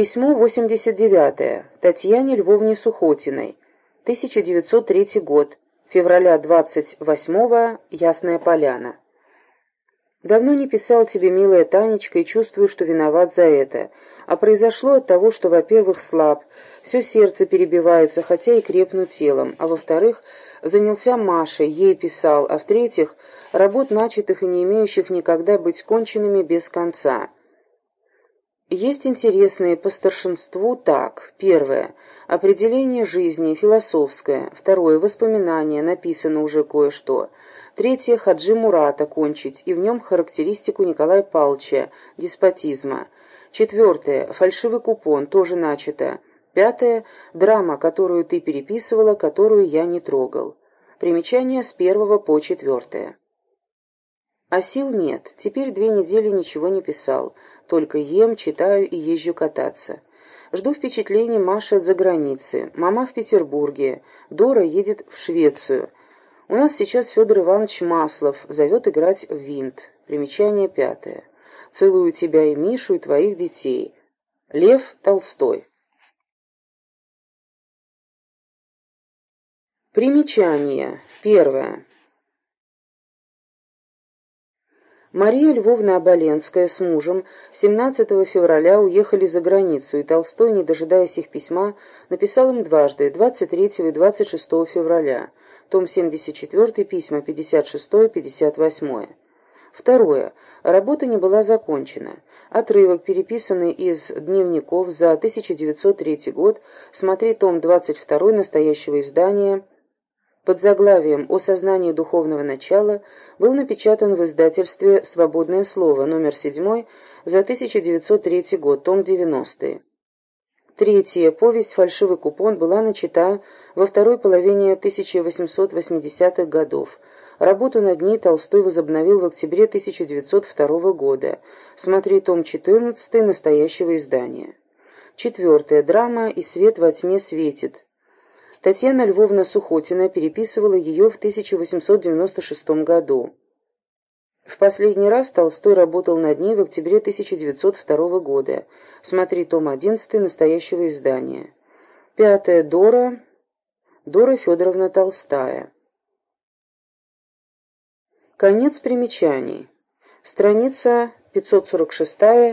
Письмо 89. Татьяне Львовне Сухотиной. 1903 год. Февраля 28 Ясная Поляна. Давно не писал тебе, милая Танечка, и чувствую, что виноват за это. А произошло от того, что, во-первых, слаб, все сердце перебивается, хотя и крепну телом, а во-вторых, занялся Машей, ей писал, а в-третьих, работ начатых и не имеющих никогда быть конченными без конца. Есть интересные по старшинству так. Первое. Определение жизни, философское. Второе. Воспоминания, написано уже кое-что. Третье. Хаджи Мурата кончить, и в нем характеристику Николая Павловича, деспотизма. Четвертое. Фальшивый купон, тоже начато. Пятое. Драма, которую ты переписывала, которую я не трогал. Примечание с первого по четвертое. А сил нет. Теперь две недели ничего не писал. Только ем, читаю и езжу кататься. Жду впечатлений Маши от заграницы. Мама в Петербурге. Дора едет в Швецию. У нас сейчас Федор Иванович Маслов зовет играть в винт. Примечание пятое. Целую тебя и Мишу, и твоих детей. Лев Толстой. Примечание. Первое. Мария Львовна Оболенская с мужем 17 февраля уехали за границу, и Толстой, не дожидаясь их письма, написал им дважды, 23 и 26 февраля, том 74, письма 56-58. Второе. Работа не была закончена. Отрывок, переписанный из дневников за 1903 год, смотри том 22 настоящего издания под заглавием «О сознании духовного начала» был напечатан в издательстве «Свободное слово» номер 7 за 1903 год, том 90. Третья повесть «Фальшивый купон» была начата во второй половине 1880-х годов. Работу над ней Толстой возобновил в октябре 1902 года. Смотри том 14 настоящего издания. Четвертая драма «И свет во тьме светит» Татьяна Львовна Сухотина переписывала ее в 1896 году. В последний раз Толстой работал над ней в октябре 1902 года. Смотри том 11 настоящего издания. Пятая Дора. Дора Федоровна Толстая. Конец примечаний. Страница 546